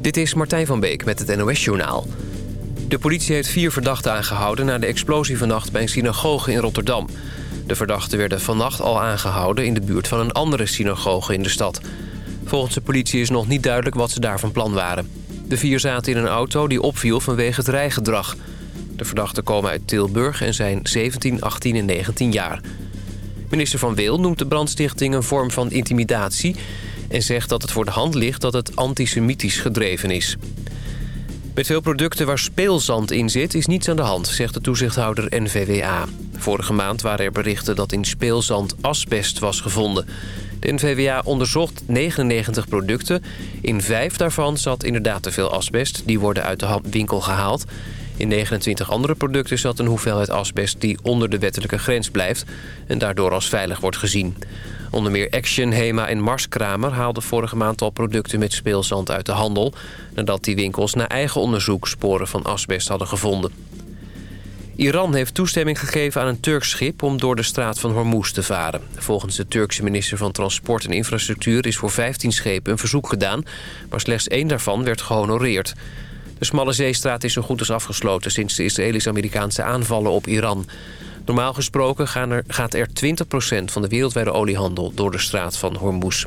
Dit is Martijn van Beek met het NOS-journaal. De politie heeft vier verdachten aangehouden... na de explosie vannacht bij een synagoge in Rotterdam. De verdachten werden vannacht al aangehouden... in de buurt van een andere synagoge in de stad. Volgens de politie is nog niet duidelijk wat ze daar van plan waren. De vier zaten in een auto die opviel vanwege het rijgedrag. De verdachten komen uit Tilburg en zijn 17, 18 en 19 jaar. Minister Van Weel noemt de brandstichting een vorm van intimidatie... en zegt dat het voor de hand ligt dat het antisemitisch gedreven is. Met veel producten waar speelzand in zit is niets aan de hand, zegt de toezichthouder NVWA. Vorige maand waren er berichten dat in speelzand asbest was gevonden. De NVWA onderzocht 99 producten. In vijf daarvan zat inderdaad te veel asbest. Die worden uit de winkel gehaald. In 29 andere producten zat een hoeveelheid asbest die onder de wettelijke grens blijft... en daardoor als veilig wordt gezien. Onder meer Action, Hema en Marskramer haalden vorige maand al producten met speelzand uit de handel... nadat die winkels na eigen onderzoek sporen van asbest hadden gevonden. Iran heeft toestemming gegeven aan een Turks schip om door de straat van Hormuz te varen. Volgens de Turkse minister van Transport en Infrastructuur is voor 15 schepen een verzoek gedaan, maar slechts één daarvan werd gehonoreerd. De smalle zeestraat is zo goed als afgesloten sinds de Israëlisch-Amerikaanse aanvallen op Iran. Normaal gesproken er, gaat er 20% van de wereldwijde oliehandel door de straat van Hormuz.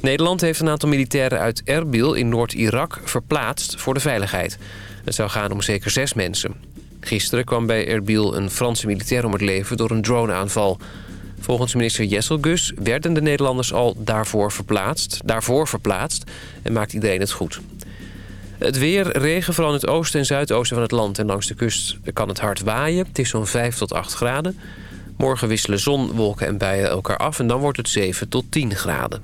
Nederland heeft een aantal militairen uit Erbil in Noord-Irak verplaatst voor de veiligheid. Het zou gaan om zeker zes mensen. Gisteren kwam bij Erbil een Franse militair om het leven door een droneaanval. Volgens minister Jesselgus werden de Nederlanders al daarvoor verplaatst, daarvoor verplaatst en maakt iedereen het goed. Het weer, regen vooral in het oosten en zuidoosten van het land. En langs de kust kan het hard waaien. Het is zo'n 5 tot 8 graden. Morgen wisselen zon, wolken en bijen elkaar af. En dan wordt het 7 tot 10 graden.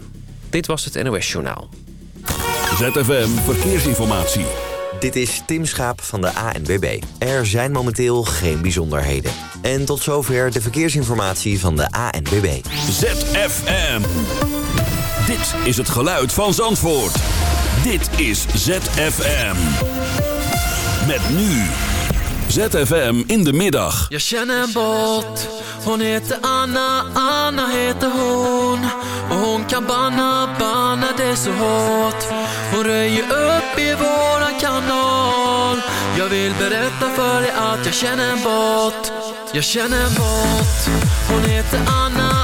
Dit was het NOS Journaal. ZFM Verkeersinformatie. Dit is Tim Schaap van de ANWB. Er zijn momenteel geen bijzonderheden. En tot zover de verkeersinformatie van de ANWB. ZFM. Dit is het geluid van Zandvoort. Dit is ZFM. Met nu. ZFM in de middag. Jag känner en båt. Hon heter Anna, Anna heter hon. Och hon kan banna, banna det så hårt. Hon röjer upp i våran kanal. Jag vill berätta för dig att jag känner en båt. Jag känner en båt. Hon heter Anna,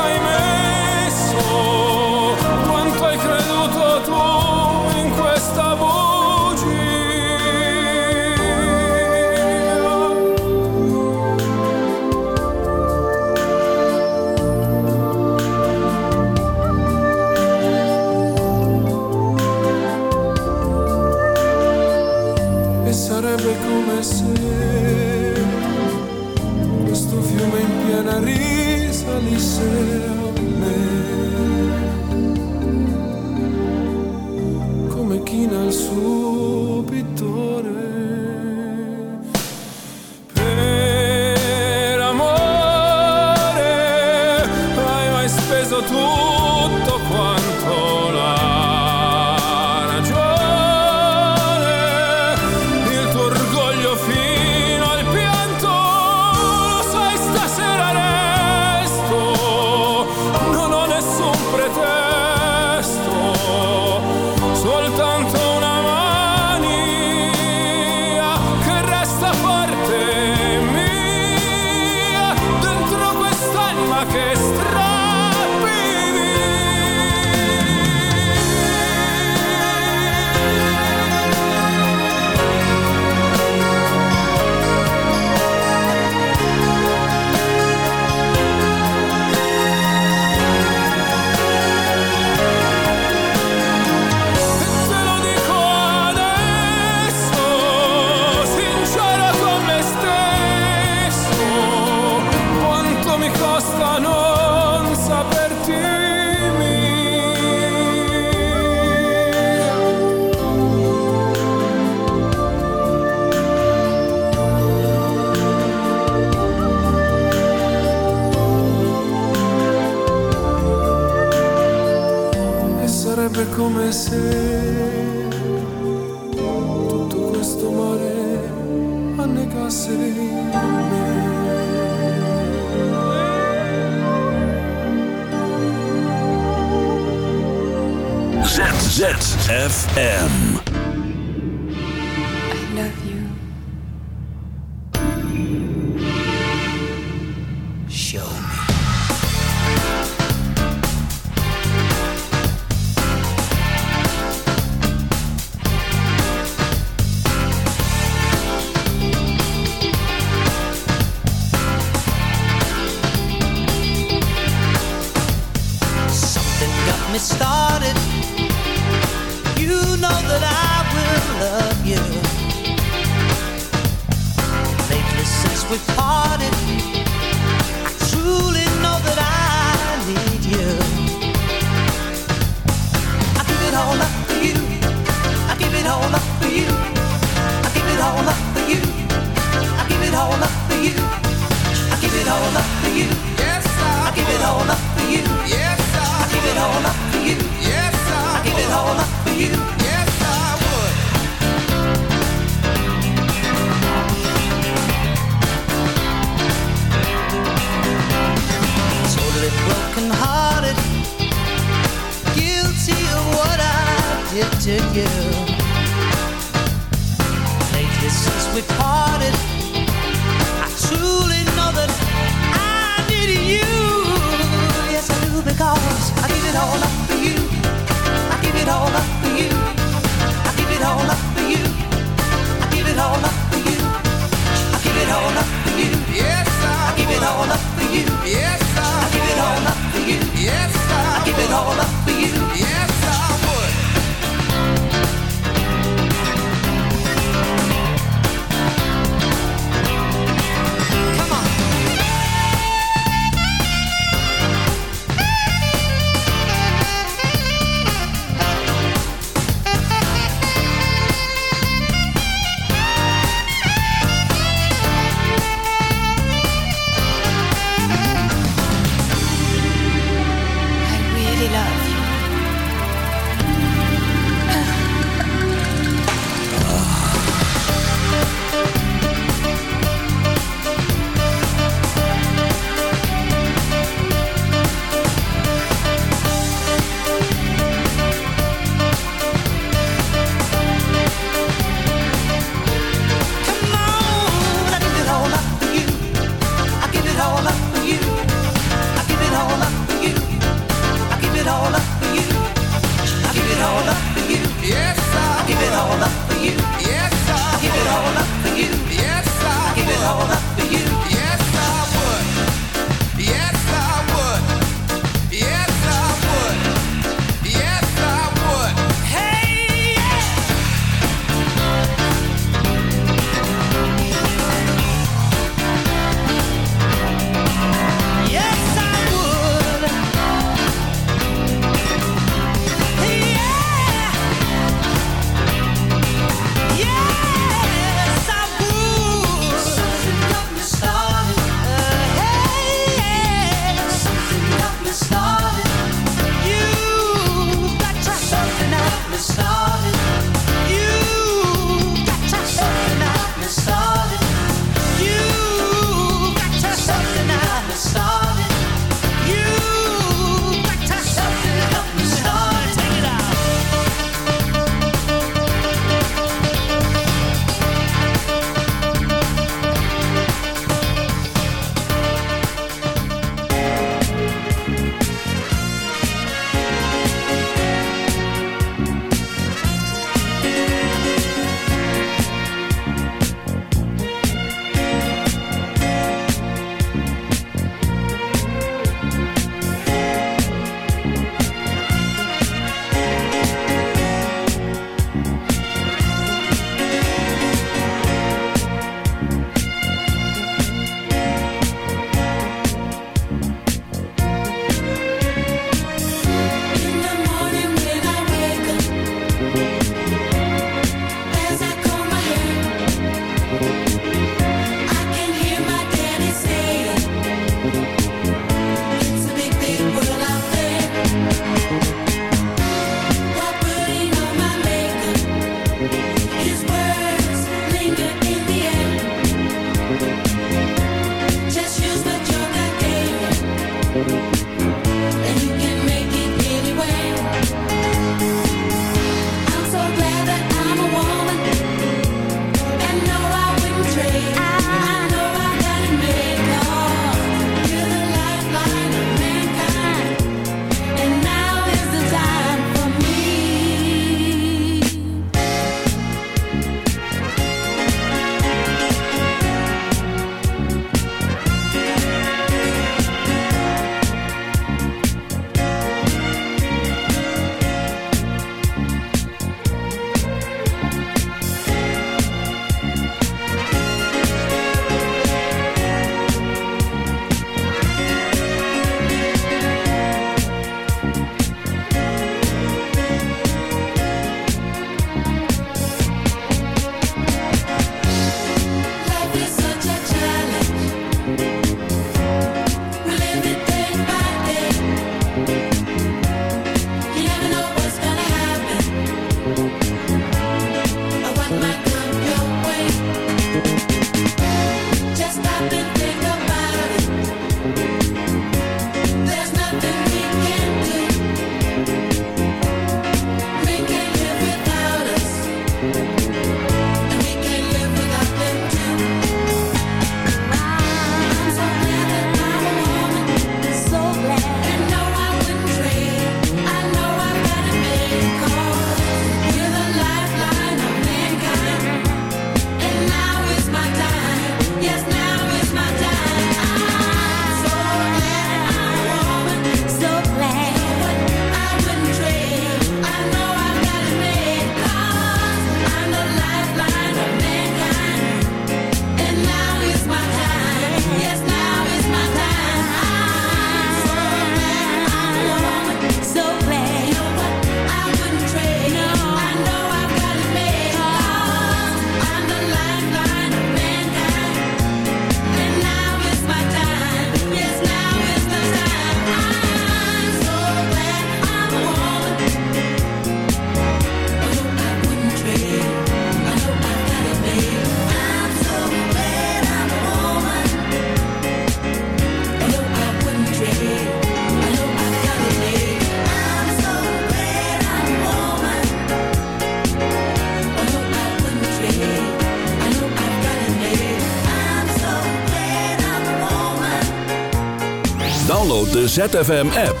ZFM-app.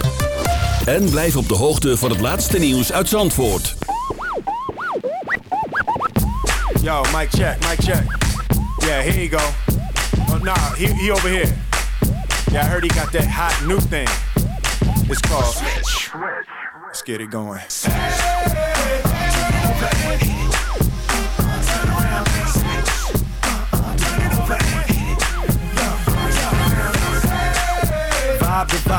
En blijf op de hoogte van het laatste nieuws uit Zandvoort. Yo, mic check, mic check. Yeah, here you go. Oh, nah, he, he over here. Yeah, I heard he got that hot new thing. It's called. Let's get it going. Vibe to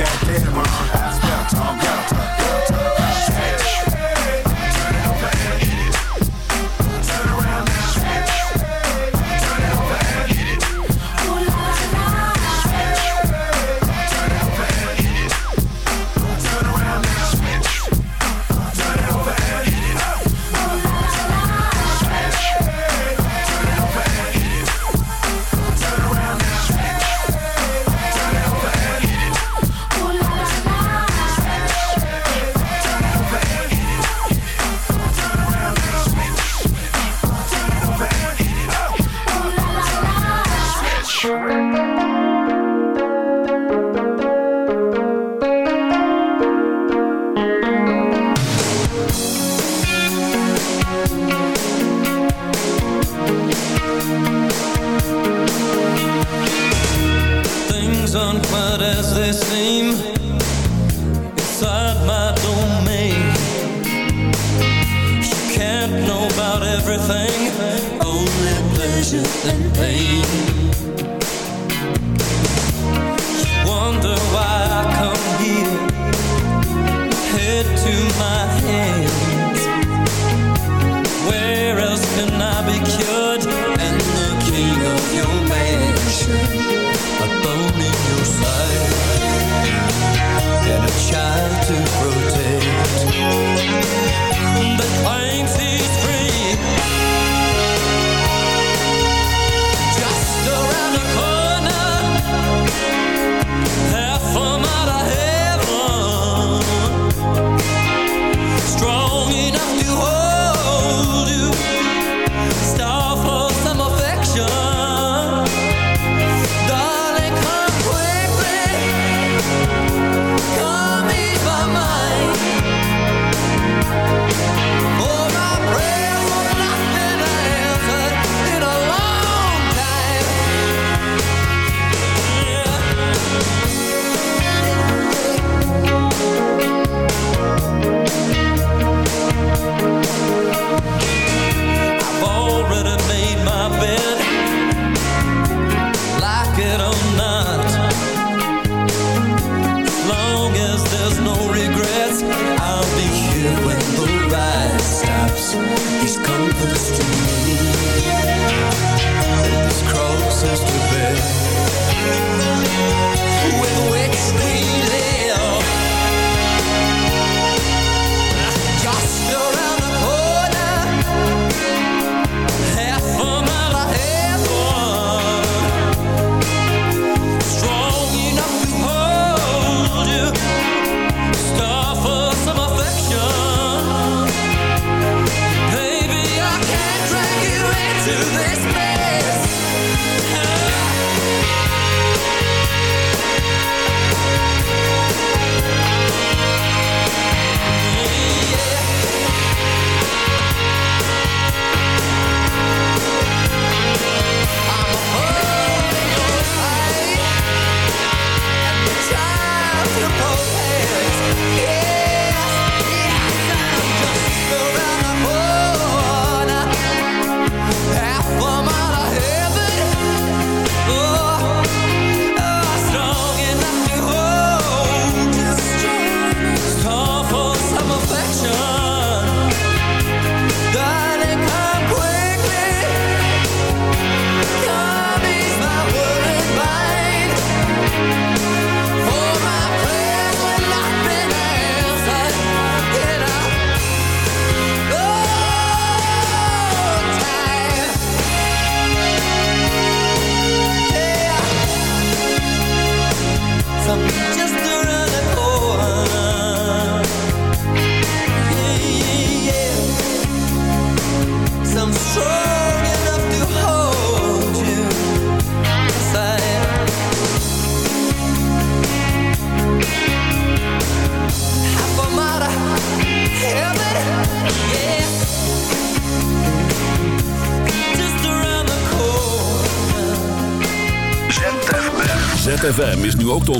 yeah uh.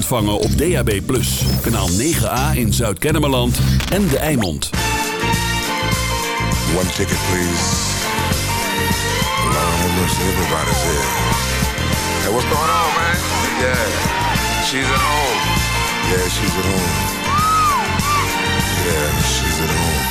ontvangen op DAB+. Kanaal 9A in Zuid-Kennemerland en De Eimond. One ticket, please. Lord have mercy, everybody's here. Hey, what's going on, man? Yeah, she's at home. Yeah, she's at home. Yeah, she's at home.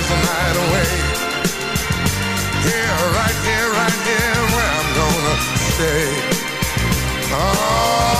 is the night away. Here, right here, right here, where I'm gonna stay. Oh.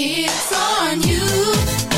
It's on you.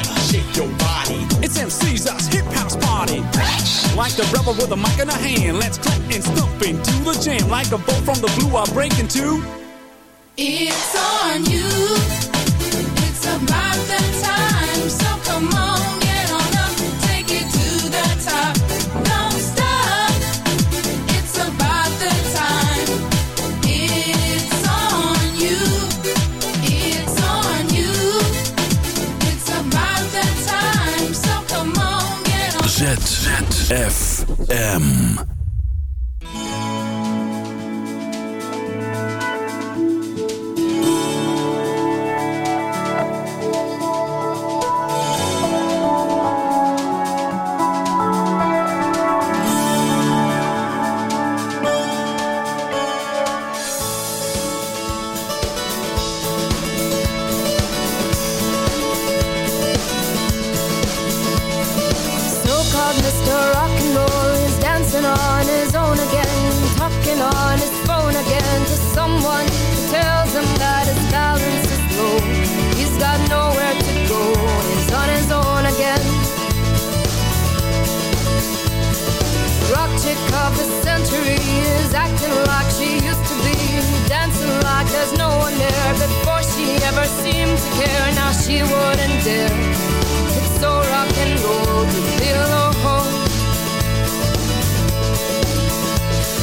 shake your body. It's MC's us hip house party. Like the rebel with a mic in a hand, let's clap and stomp into the jam. Like a bolt from the blue, I break into. It's on you. It's about that time. So come on FM. She wouldn't dare. It's so rock and roll to feel alone.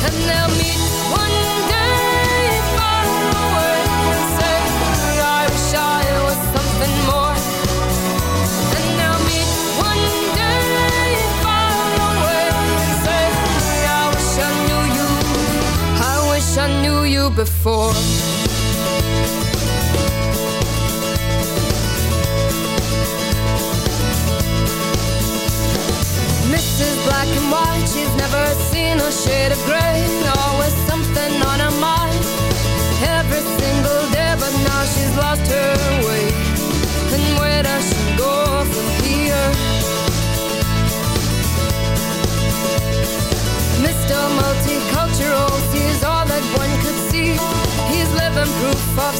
And they'll meet one day far away and say, I wish I was something more. And they'll meet one day far away and say, I wish I knew you. I wish I knew you before. She's never seen a shade of gray. Always something on her mind. Every single day, but now she's lost her way. And where does she go from here? Mr. Multicultural sees all that one could see. He's living proof of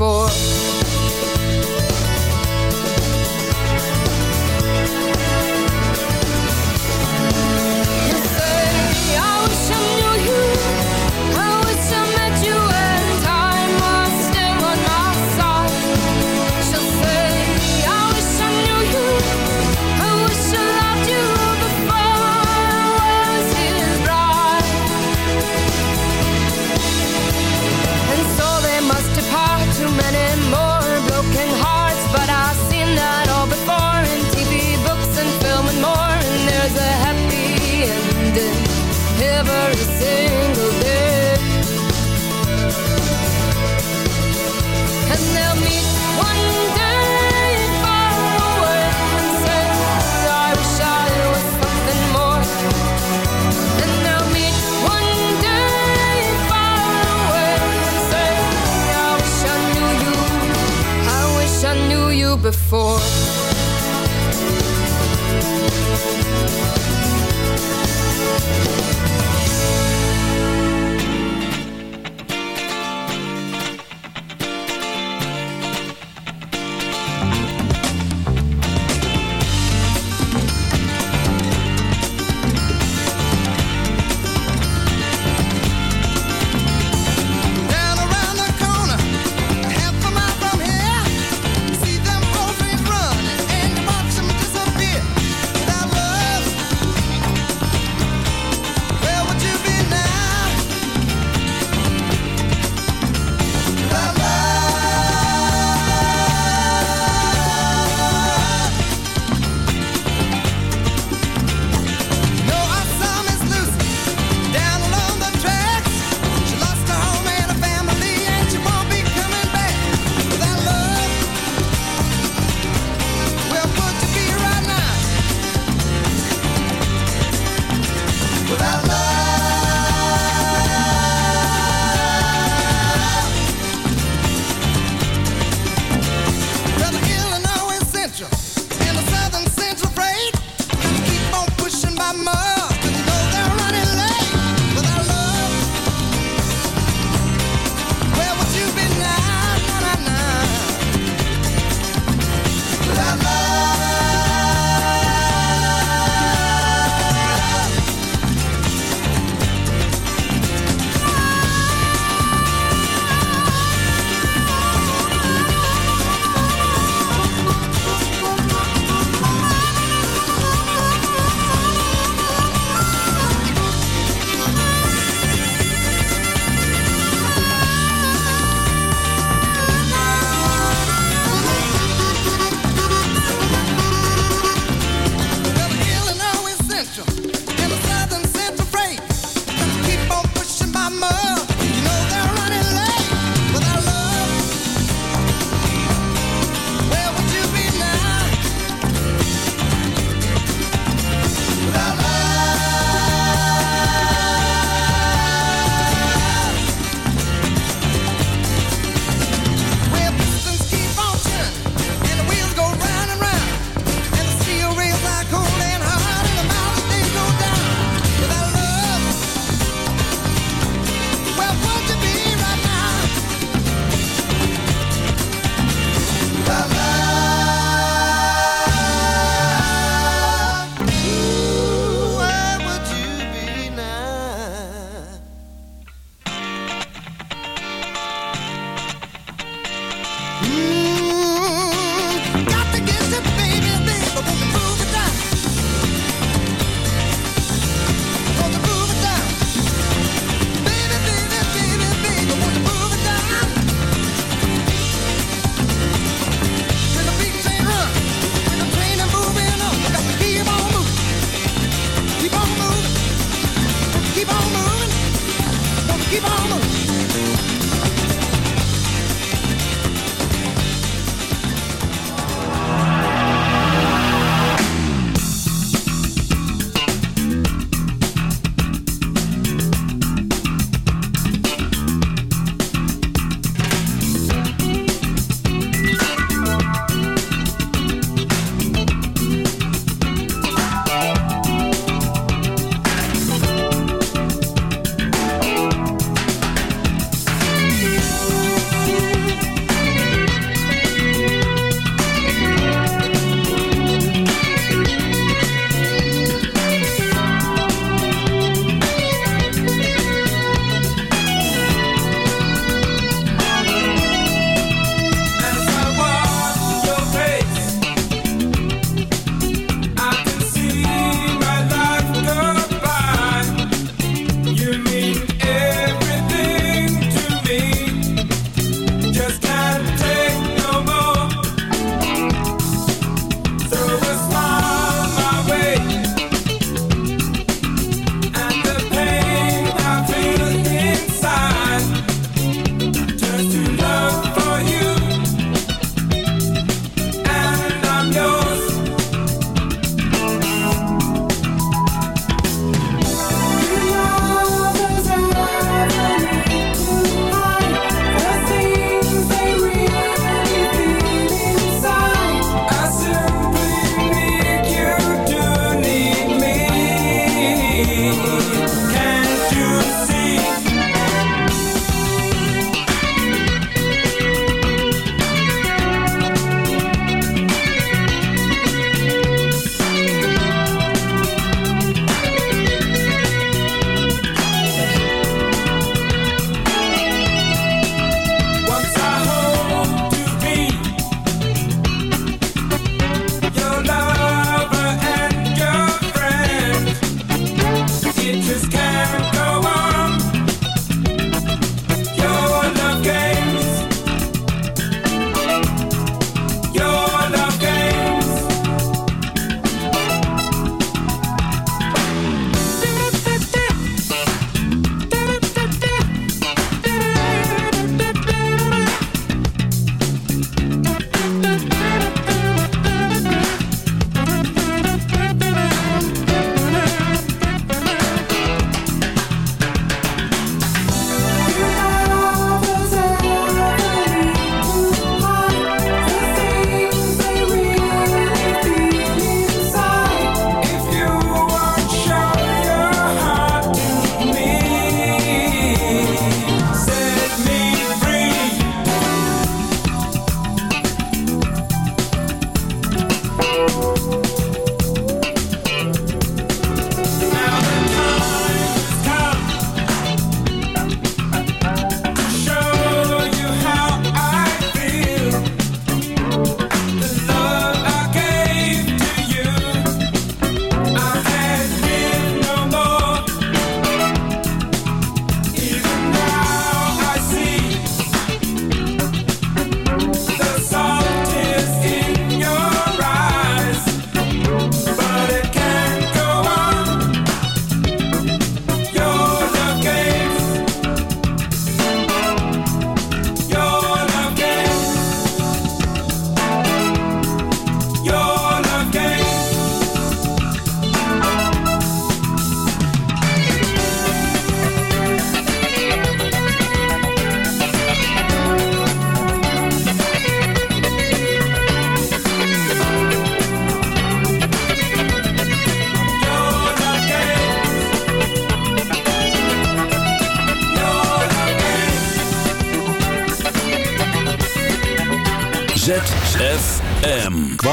for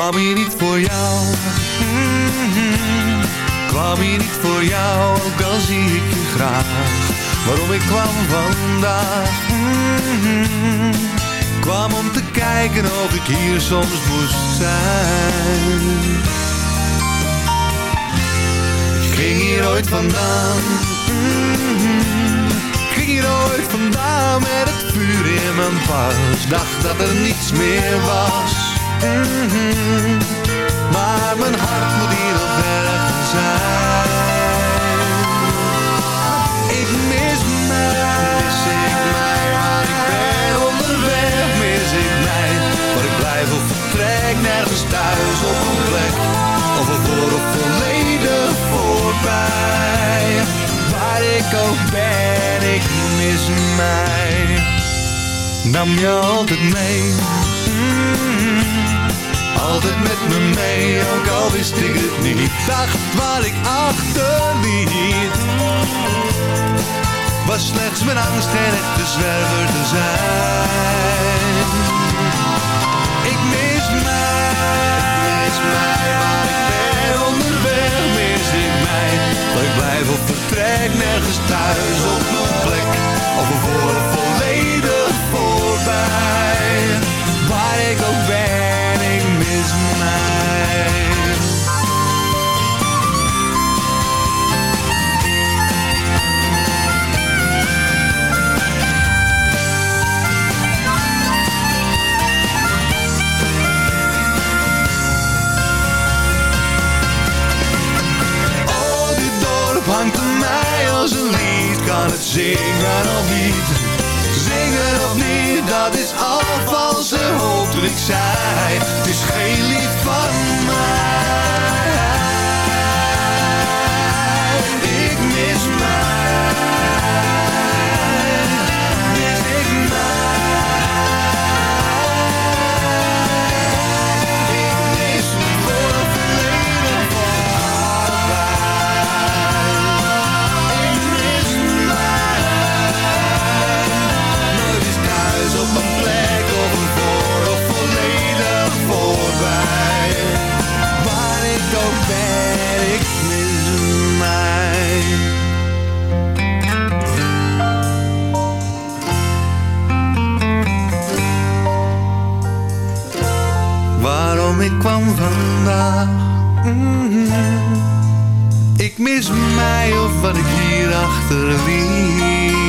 Kwam hier niet voor jou. Mhm. Kwam hier niet voor jou, ook al zie ik je graag. Waarom ik kwam vandaag. Mhm. Kwam om te kijken of ik hier soms moest zijn. Ik ging hier ooit vandaan. Mhm. Ik ging hier ooit vandaan met het vuur in mijn pas. Dacht dat er niets meer was. Mhm. Maar mijn hart moet hier nog ergens zijn. Ik mis mij, mis ik mij, waar ik ben onderweg, mis ik mij. Waar ik blijf of vertrek, nergens thuis op een plek. Of een of volledig voorbij. Waar ik ook ben, ik mis mij. Nam je altijd mee. Mm. Altijd met me mee, ook al wist ik het niet. Dacht waar ik achterliet. Was slechts mijn angst geen echte zwerver te zijn. Ik mis mij, mis mij, waar ik ben onderweg, mis ik mij. Waar ik blijf of vertrek, nergens thuis op ik zei. Het Mhm. Ik mis mij of wat ik hier achterliet.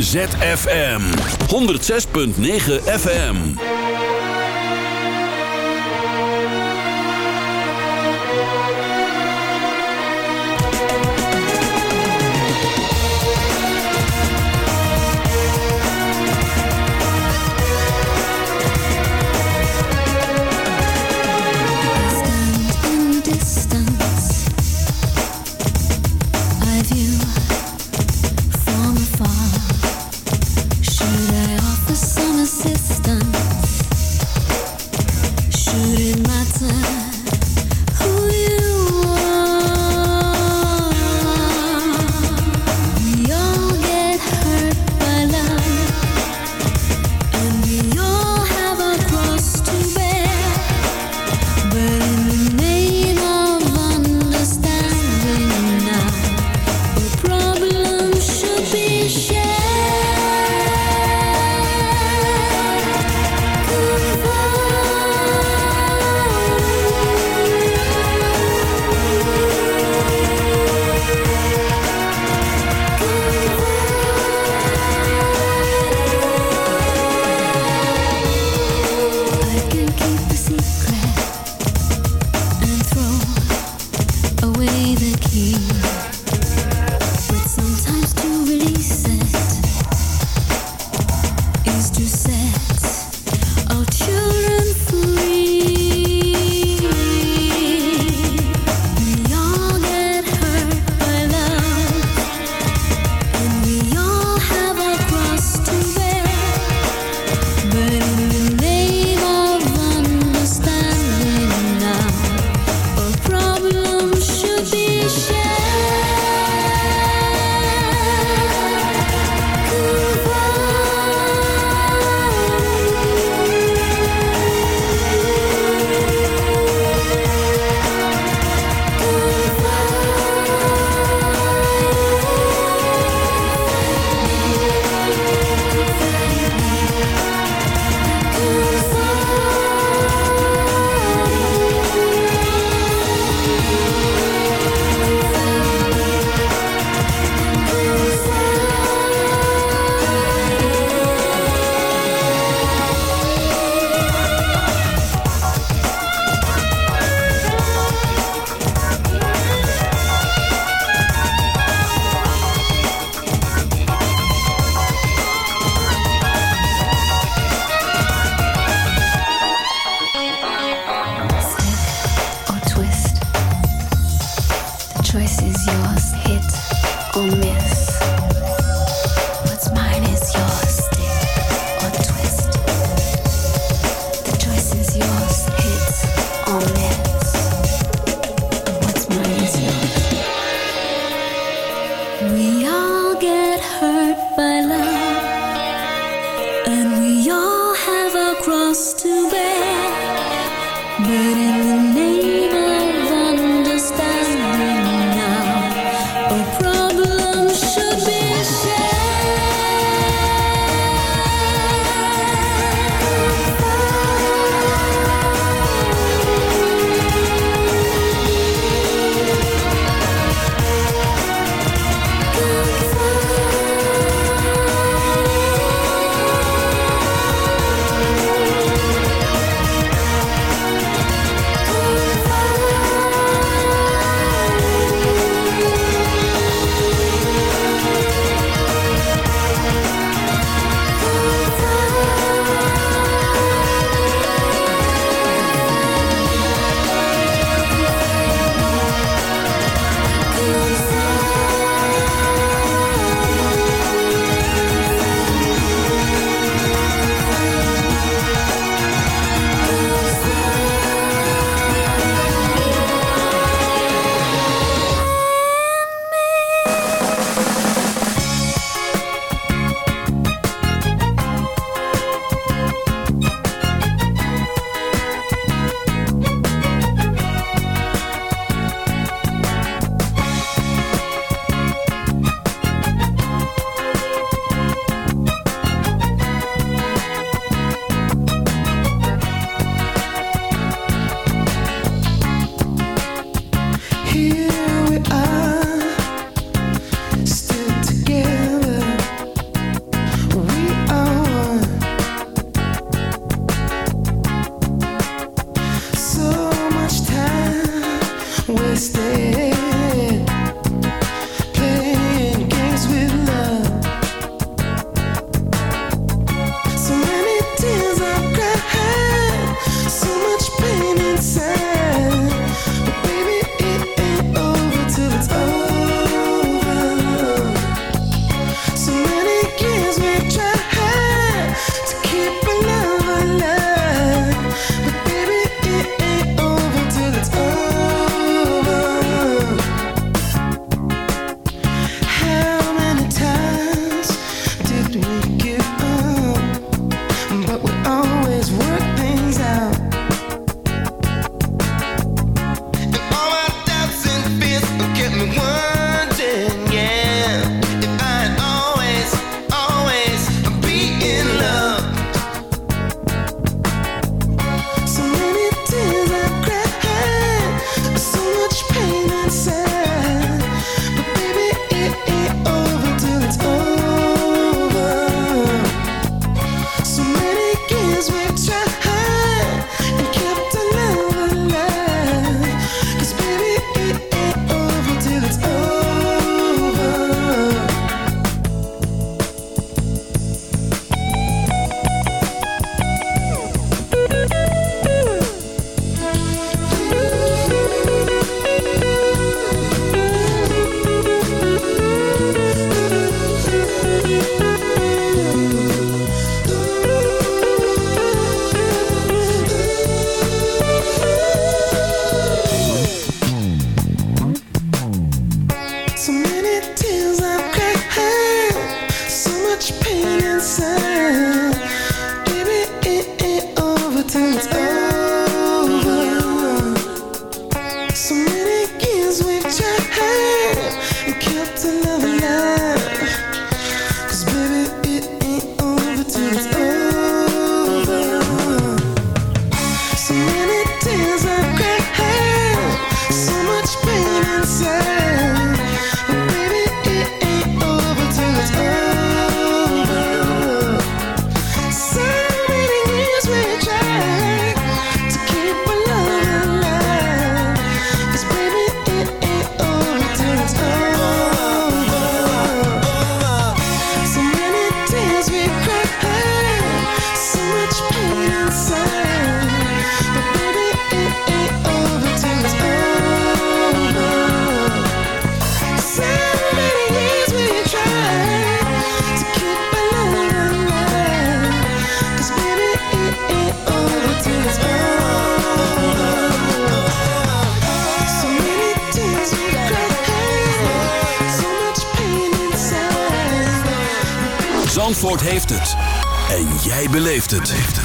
ZFM 106.9 FM.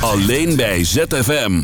Alleen bij ZFM.